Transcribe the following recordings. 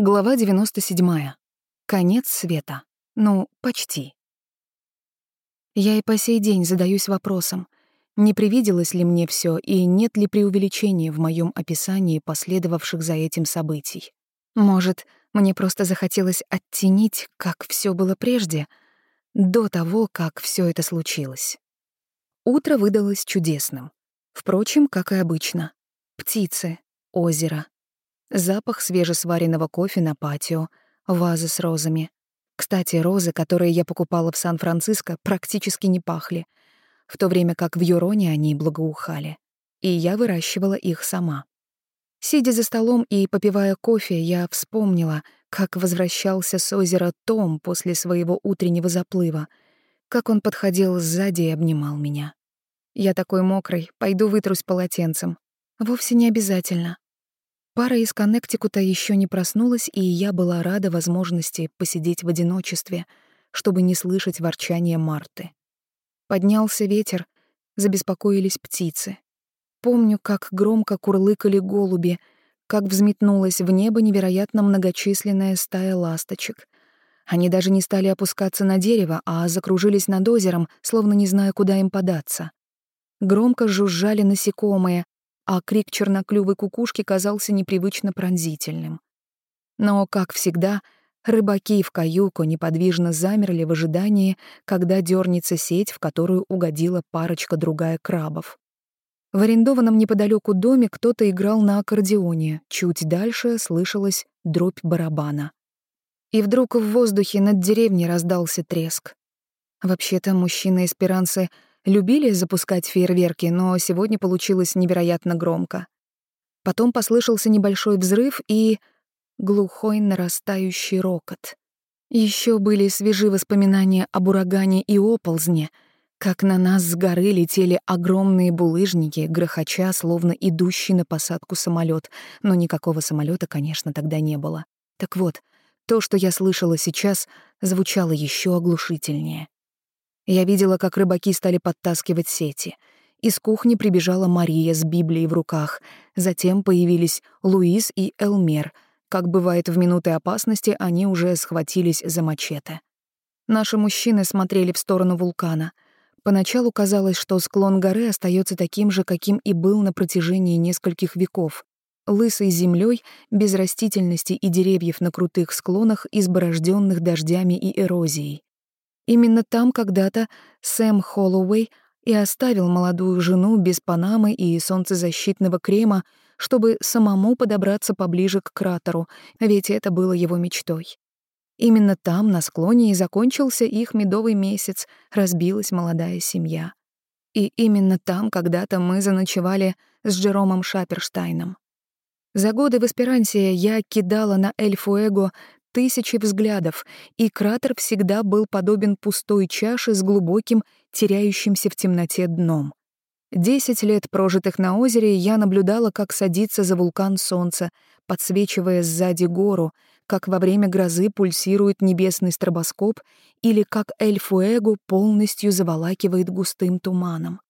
Глава 97. Конец света. Ну, почти. Я и по сей день задаюсь вопросом, не привиделось ли мне все и нет ли преувеличения в моем описании последовавших за этим событий. Может, мне просто захотелось оттенить, как все было прежде, до того, как все это случилось. Утро выдалось чудесным. Впрочем, как и обычно. Птицы, озеро, Запах свежесваренного кофе на патио, вазы с розами. Кстати, розы, которые я покупала в Сан-Франциско, практически не пахли, в то время как в Юроне они благоухали. И я выращивала их сама. Сидя за столом и попивая кофе, я вспомнила, как возвращался с озера Том после своего утреннего заплыва, как он подходил сзади и обнимал меня. Я такой мокрый, пойду вытрусь полотенцем. Вовсе не обязательно. Пара из Коннектикута еще не проснулась, и я была рада возможности посидеть в одиночестве, чтобы не слышать ворчания Марты. Поднялся ветер, забеспокоились птицы. Помню, как громко курлыкали голуби, как взметнулась в небо невероятно многочисленная стая ласточек. Они даже не стали опускаться на дерево, а закружились над озером, словно не зная, куда им податься. Громко жужжали насекомые, а крик черноклювой кукушки казался непривычно пронзительным. Но, как всегда, рыбаки в каюку неподвижно замерли в ожидании, когда дернется сеть, в которую угодила парочка другая крабов. В арендованном неподалеку доме кто-то играл на аккордеоне, чуть дальше слышалась дробь барабана. И вдруг в воздухе над деревней раздался треск. Вообще-то мужчина Эсперанцы любили запускать фейерверки, но сегодня получилось невероятно громко. Потом послышался небольшой взрыв и глухой нарастающий рокот. Еще были свежи воспоминания об урагане и оползне, как на нас с горы летели огромные булыжники, грохоча, словно идущий на посадку самолет, но никакого самолета, конечно, тогда не было. Так вот, то, что я слышала сейчас, звучало еще оглушительнее. Я видела, как рыбаки стали подтаскивать сети. Из кухни прибежала Мария с Библией в руках. Затем появились Луис и Элмер. Как бывает в минуты опасности, они уже схватились за мачете. Наши мужчины смотрели в сторону вулкана. Поначалу казалось, что склон горы остается таким же, каким и был на протяжении нескольких веков. Лысой землей, без растительности и деревьев на крутых склонах, изборожденных дождями и эрозией. Именно там когда-то Сэм Холлоуэй и оставил молодую жену без панамы и солнцезащитного крема, чтобы самому подобраться поближе к кратеру, ведь это было его мечтой. Именно там, на склоне, и закончился их медовый месяц, разбилась молодая семья. И именно там когда-то мы заночевали с Джеромом Шаперштайном. За годы в Эсперансе я кидала на Эль-Фуэго тысячи взглядов, и кратер всегда был подобен пустой чаше с глубоким, теряющимся в темноте дном. Десять лет, прожитых на озере, я наблюдала, как садится за вулкан солнце, подсвечивая сзади гору, как во время грозы пульсирует небесный стробоскоп или как Эль-Фуэгу полностью заволакивает густым туманом.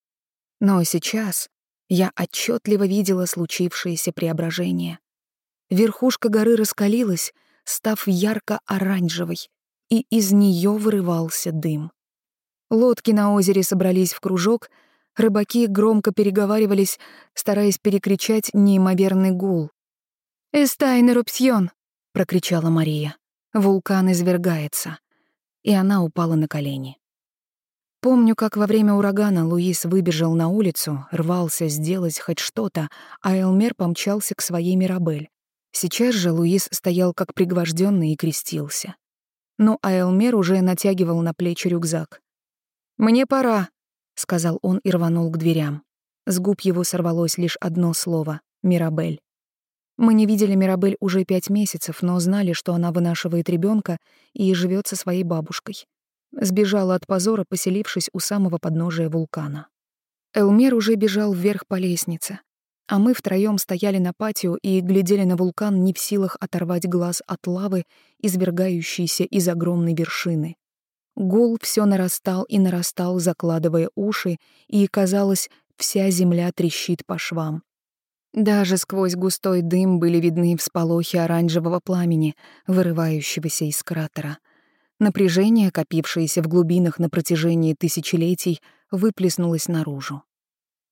Но сейчас я отчетливо видела случившееся преображение. Верхушка горы раскалилась, став ярко-оранжевой, и из нее вырывался дым. Лодки на озере собрались в кружок, рыбаки громко переговаривались, стараясь перекричать неимоверный гул. «Эстайн эрупсьон!» — прокричала Мария. «Вулкан извергается». И она упала на колени. Помню, как во время урагана Луис выбежал на улицу, рвался сделать хоть что-то, а Элмер помчался к своей Мирабель. Сейчас же Луис стоял как пригвожденный и крестился. Но Айлмер уже натягивал на плечи рюкзак. «Мне пора», — сказал он и рванул к дверям. С губ его сорвалось лишь одно слово — «Мирабель». Мы не видели Мирабель уже пять месяцев, но знали, что она вынашивает ребенка и живет со своей бабушкой. Сбежала от позора, поселившись у самого подножия вулкана. Элмер уже бежал вверх по лестнице а мы втроём стояли на патио и глядели на вулкан не в силах оторвать глаз от лавы, извергающейся из огромной вершины. Гул всё нарастал и нарастал, закладывая уши, и, казалось, вся земля трещит по швам. Даже сквозь густой дым были видны всполохи оранжевого пламени, вырывающегося из кратера. Напряжение, копившееся в глубинах на протяжении тысячелетий, выплеснулось наружу.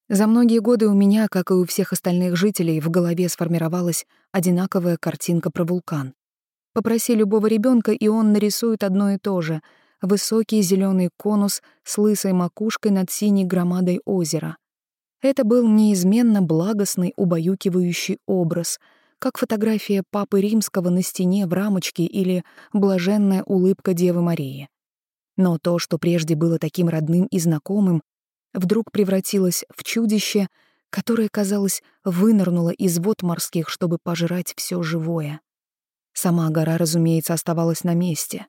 За многие годы у меня, как и у всех остальных жителей, в голове сформировалась одинаковая картинка про вулкан. Попроси любого ребенка, и он нарисует одно и то же — высокий зеленый конус с лысой макушкой над синей громадой озера. Это был неизменно благостный, убаюкивающий образ, как фотография Папы Римского на стене в рамочке или блаженная улыбка Девы Марии. Но то, что прежде было таким родным и знакомым, вдруг превратилось в чудище, которое, казалось, вынырнуло из вод морских, чтобы пожрать все живое. Сама гора, разумеется, оставалась на месте.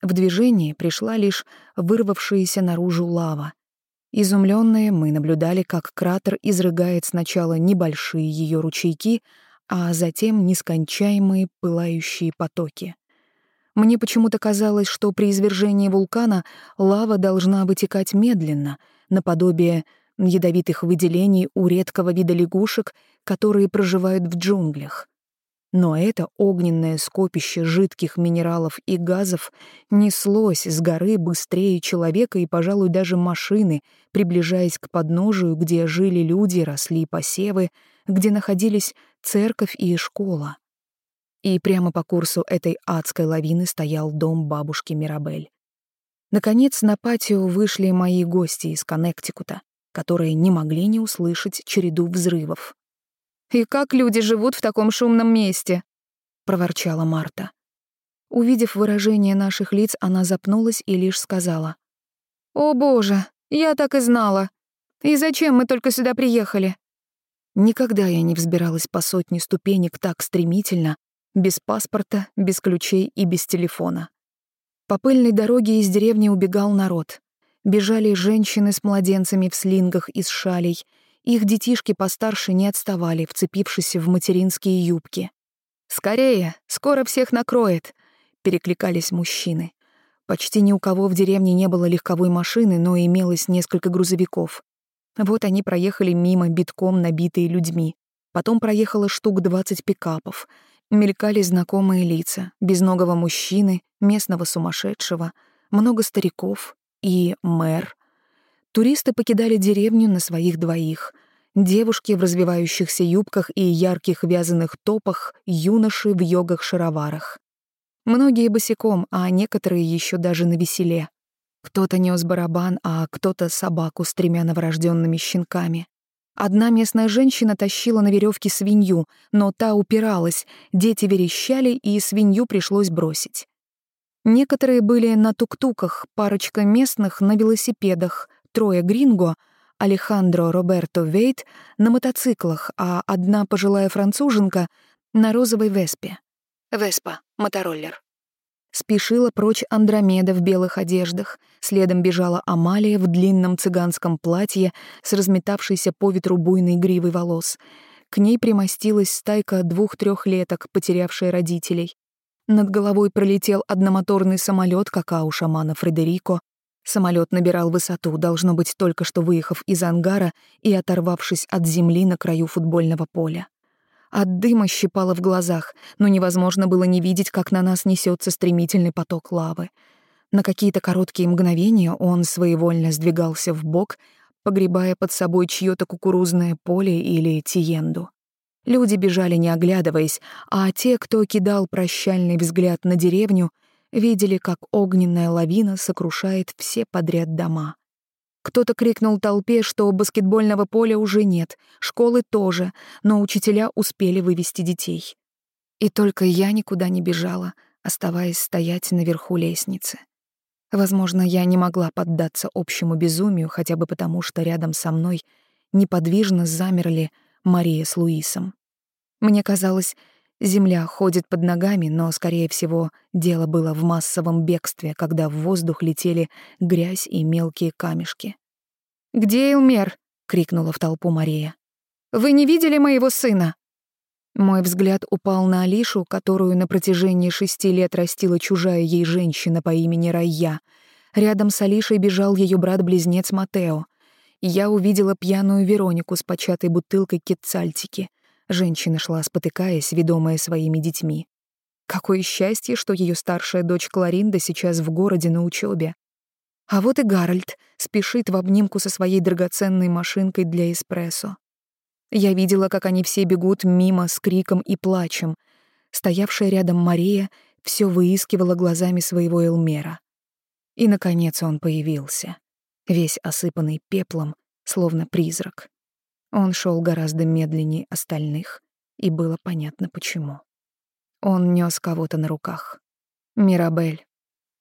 В движение пришла лишь вырвавшаяся наружу лава. Изумленные мы наблюдали, как кратер изрыгает сначала небольшие ее ручейки, а затем нескончаемые пылающие потоки. Мне почему-то казалось, что при извержении вулкана лава должна вытекать медленно, наподобие ядовитых выделений у редкого вида лягушек, которые проживают в джунглях. Но это огненное скопище жидких минералов и газов неслось с горы быстрее человека и, пожалуй, даже машины, приближаясь к подножию, где жили люди, росли посевы, где находились церковь и школа. И прямо по курсу этой адской лавины стоял дом бабушки Мирабель. Наконец на патио вышли мои гости из Коннектикута, которые не могли не услышать череду взрывов. «И как люди живут в таком шумном месте?» — проворчала Марта. Увидев выражение наших лиц, она запнулась и лишь сказала. «О, боже, я так и знала. И зачем мы только сюда приехали?» Никогда я не взбиралась по сотне ступенек так стремительно, без паспорта, без ключей и без телефона. По пыльной дороге из деревни убегал народ. Бежали женщины с младенцами в слингах из шалей. Их детишки постарше не отставали, вцепившись в материнские юбки. «Скорее, скоро всех накроет!» — перекликались мужчины. Почти ни у кого в деревне не было легковой машины, но имелось несколько грузовиков. Вот они проехали мимо, битком набитые людьми. Потом проехало штук двадцать пикапов — Мелькали знакомые лица, безногого мужчины, местного сумасшедшего, много стариков и мэр. Туристы покидали деревню на своих двоих. Девушки в развивающихся юбках и ярких вязаных топах, юноши в йогах-шароварах. Многие босиком, а некоторые еще даже на веселе. Кто-то нес барабан, а кто-то собаку с тремя новорожденными щенками. Одна местная женщина тащила на веревке свинью, но та упиралась, дети верещали, и свинью пришлось бросить. Некоторые были на тук-туках, парочка местных на велосипедах, трое гринго, Алехандро Роберто Вейт на мотоциклах, а одна пожилая француженка на розовой веспе. Веспа, мотороллер. Спешила прочь Андромеда в белых одеждах, следом бежала Амалия в длинном цыганском платье с разметавшейся по ветру буйной гривой волос. К ней примостилась стайка двух-трехлеток, потерявшая родителей. Над головой пролетел одномоторный самолет, как у шамана Фредерико. Самолет набирал высоту, должно быть, только что выехав из ангара и оторвавшись от земли на краю футбольного поля. От дыма щипало в глазах, но невозможно было не видеть, как на нас несется стремительный поток лавы. На какие-то короткие мгновения он своевольно сдвигался в бок, погребая под собой чьё-то кукурузное поле или тиенду. Люди бежали, не оглядываясь, а те, кто кидал прощальный взгляд на деревню, видели, как огненная лавина сокрушает все подряд дома. Кто-то крикнул толпе, что баскетбольного поля уже нет, школы тоже, но учителя успели вывести детей. И только я никуда не бежала, оставаясь стоять наверху лестницы. Возможно, я не могла поддаться общему безумию, хотя бы потому, что рядом со мной неподвижно замерли Мария с Луисом. Мне казалось, земля ходит под ногами, но, скорее всего, дело было в массовом бегстве, когда в воздух летели грязь и мелкие камешки. «Где Элмер?» — крикнула в толпу Мария. «Вы не видели моего сына?» Мой взгляд упал на Алишу, которую на протяжении шести лет растила чужая ей женщина по имени Райя. Рядом с Алишей бежал ее брат-близнец Матео. Я увидела пьяную Веронику с початой бутылкой кетцальтики — Женщина шла, спотыкаясь, ведомая своими детьми. Какое счастье, что ее старшая дочь Кларинда сейчас в городе на учебе. А вот и Гарольд спешит в обнимку со своей драгоценной машинкой для эспрессо. Я видела, как они все бегут мимо с криком и плачем. Стоявшая рядом Мария все выискивала глазами своего Элмера. И, наконец, он появился, весь осыпанный пеплом, словно призрак. Он шел гораздо медленнее остальных, и было понятно, почему. Он нес кого-то на руках. Мирабель.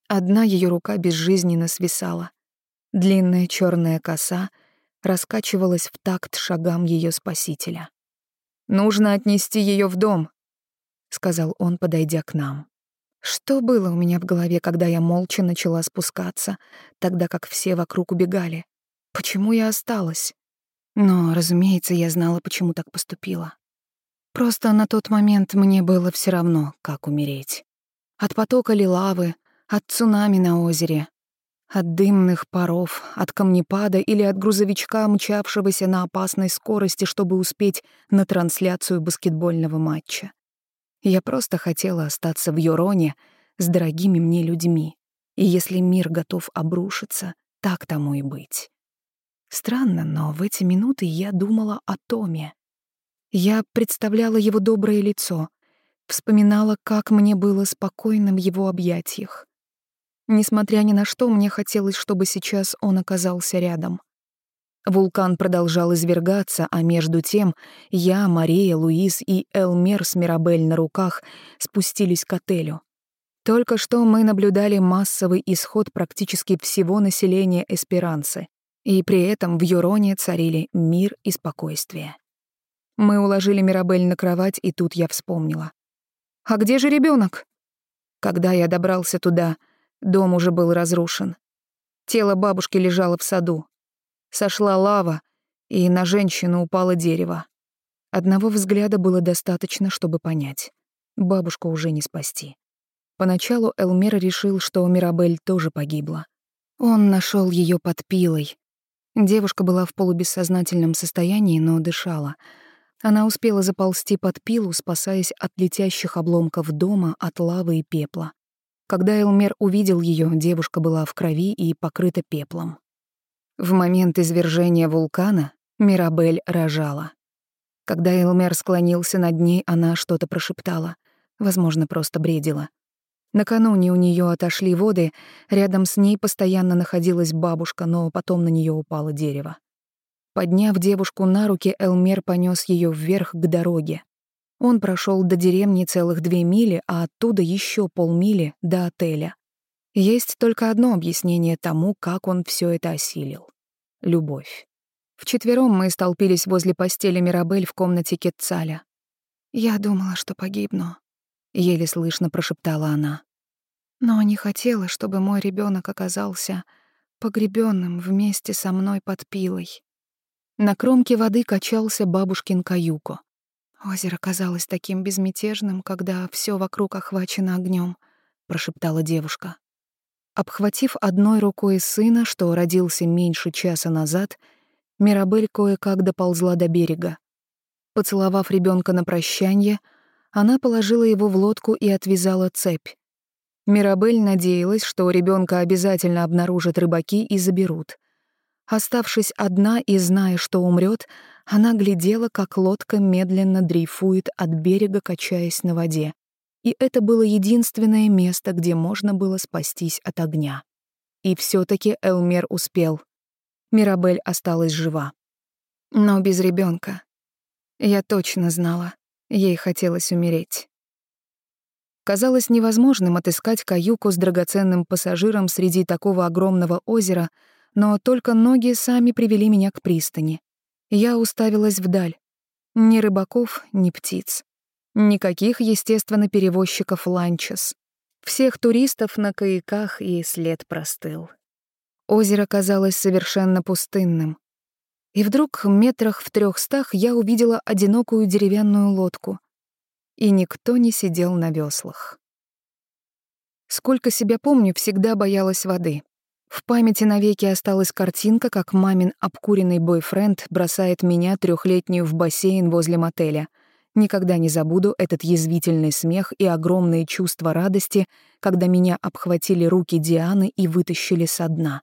Одна ее рука безжизненно свисала. Длинная черная коса раскачивалась в такт шагам ее спасителя. «Нужно отнести ее в дом», — сказал он, подойдя к нам. Что было у меня в голове, когда я молча начала спускаться, тогда как все вокруг убегали? Почему я осталась? Но, разумеется, я знала, почему так поступила. Просто на тот момент мне было все равно, как умереть. От потока ли лавы, от цунами на озере, от дымных паров, от камнепада или от грузовичка, мчавшегося на опасной скорости, чтобы успеть на трансляцию баскетбольного матча. Я просто хотела остаться в Юроне с дорогими мне людьми. И если мир готов обрушиться, так тому и быть. Странно, но в эти минуты я думала о Томе. Я представляла его доброе лицо, вспоминала, как мне было спокойно в его объятиях. Несмотря ни на что, мне хотелось, чтобы сейчас он оказался рядом. Вулкан продолжал извергаться, а между тем я, Мария, Луиз и Элмер с Мирабель на руках спустились к отелю. Только что мы наблюдали массовый исход практически всего населения Эсперанцы, и при этом в Юроне царили мир и спокойствие. Мы уложили Мирабель на кровать, и тут я вспомнила. «А где же ребенок? Когда я добрался туда, дом уже был разрушен. Тело бабушки лежало в саду. Сошла лава, и на женщину упало дерево. Одного взгляда было достаточно, чтобы понять. Бабушку уже не спасти. Поначалу Элмер решил, что Мирабель тоже погибла. Он нашел ее под пилой. Девушка была в полубессознательном состоянии, но дышала. Она успела заползти под пилу, спасаясь от летящих обломков дома, от лавы и пепла. Когда Элмер увидел ее, девушка была в крови и покрыта пеплом. В момент извержения вулкана Мирабель рожала. Когда Элмер склонился над ней, она что-то прошептала, возможно, просто бредила. Накануне у нее отошли воды, рядом с ней постоянно находилась бабушка, но потом на нее упало дерево. Подняв девушку на руки, Элмер понес ее вверх к дороге. Он прошел до деревни целых две мили, а оттуда еще полмили до отеля. Есть только одно объяснение тому, как он все это осилил. Любовь. Вчетвером мы столпились возле постели Мирабель в комнате Кетцаля. «Я думала, что погибну», — еле слышно прошептала она. «Но не хотела, чтобы мой ребенок оказался погребенным вместе со мной под пилой». На кромке воды качался бабушкин каюко. Озеро казалось таким безмятежным, когда все вокруг охвачено огнем, прошептала девушка. Обхватив одной рукой сына, что родился меньше часа назад, Мирабель кое-как доползла до берега. Поцеловав ребенка на прощанье, она положила его в лодку и отвязала цепь. Мирабель надеялась, что ребенка обязательно обнаружат рыбаки и заберут. Оставшись одна и зная, что умрет, она глядела, как лодка медленно дрейфует от берега, качаясь на воде. И это было единственное место, где можно было спастись от огня. И все таки Элмер успел. Мирабель осталась жива. Но без ребенка. Я точно знала, ей хотелось умереть. Казалось невозможным отыскать каюку с драгоценным пассажиром среди такого огромного озера, но только ноги сами привели меня к пристани. Я уставилась вдаль. Ни рыбаков, ни птиц. Никаких, естественно, перевозчиков ланчес. Всех туристов на каяках и след простыл. Озеро казалось совершенно пустынным. И вдруг метрах в трехстах я увидела одинокую деревянную лодку. И никто не сидел на веслах. Сколько себя помню, всегда боялась воды. В памяти навеки осталась картинка, как мамин обкуренный бойфренд бросает меня трехлетнюю в бассейн возле мотеля. Никогда не забуду этот язвительный смех и огромные чувства радости, когда меня обхватили руки Дианы и вытащили со дна.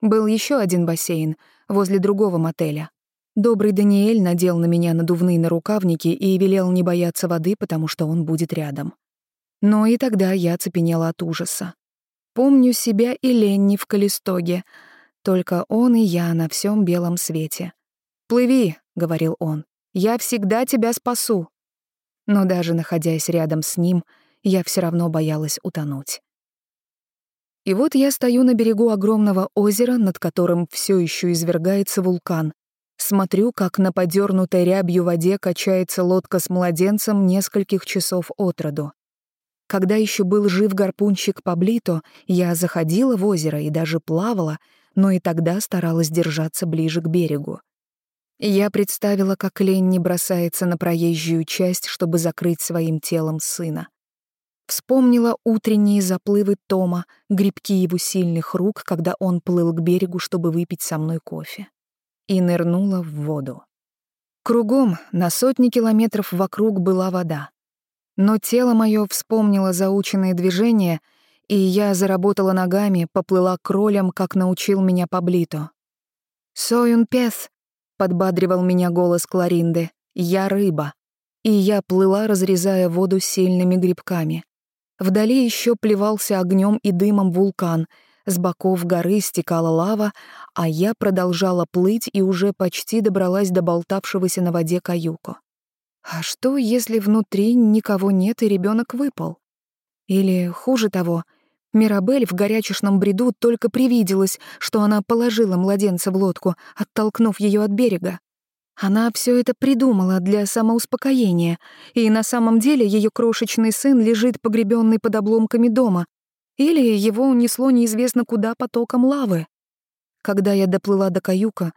Был еще один бассейн возле другого мотеля. Добрый Даниэль надел на меня надувные нарукавники и велел не бояться воды, потому что он будет рядом. Но и тогда я цепенела от ужаса. Помню себя и Ленни в Калистоге, только он и я на всем белом свете. «Плыви», — говорил он, — «я всегда тебя спасу». Но даже находясь рядом с ним, я все равно боялась утонуть. И вот я стою на берегу огромного озера, над которым все еще извергается вулкан, Смотрю, как на подернутой рябью воде качается лодка с младенцем нескольких часов от роду. Когда еще был жив гарпунщик Паблито, я заходила в озеро и даже плавала, но и тогда старалась держаться ближе к берегу. Я представила, как Ленни бросается на проезжую часть, чтобы закрыть своим телом сына. Вспомнила утренние заплывы Тома, грибки его сильных рук, когда он плыл к берегу, чтобы выпить со мной кофе и нырнула в воду. Кругом, на сотни километров вокруг была вода. Но тело мое вспомнило заученные движения, и я заработала ногами, поплыла кролем, как научил меня Паблито. «Союн пес», — подбадривал меня голос Кларинды, — «я рыба». И я плыла, разрезая воду сильными грибками. Вдали еще плевался огнем и дымом вулкан — с боков горы стекала лава, а я продолжала плыть и уже почти добралась до болтавшегося на воде каюку. А что, если внутри никого нет и ребенок выпал? Или, хуже того, Мирабель в горячешном бреду только привиделась, что она положила младенца в лодку, оттолкнув ее от берега. Она все это придумала для самоуспокоения, и на самом деле ее крошечный сын лежит погребенный под обломками дома, или его унесло неизвестно куда потоком лавы. Когда я доплыла до каюка,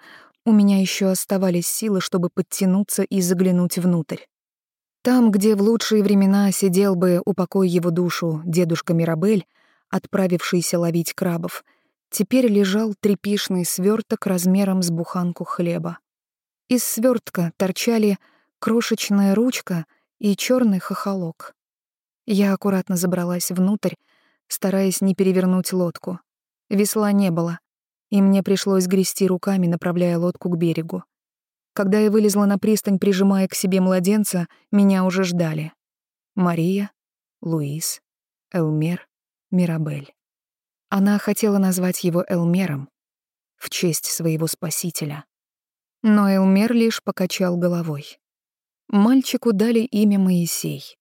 у меня еще оставались силы, чтобы подтянуться и заглянуть внутрь. Там, где в лучшие времена сидел бы, упокой его душу, дедушка Мирабель, отправившийся ловить крабов, теперь лежал трепишный сверток размером с буханку хлеба. Из свертка торчали крошечная ручка и черный хохолок. Я аккуратно забралась внутрь, стараясь не перевернуть лодку. Весла не было, и мне пришлось грести руками, направляя лодку к берегу. Когда я вылезла на пристань, прижимая к себе младенца, меня уже ждали. Мария, Луис, Элмер, Мирабель. Она хотела назвать его Элмером в честь своего спасителя. Но Элмер лишь покачал головой. Мальчику дали имя Моисей.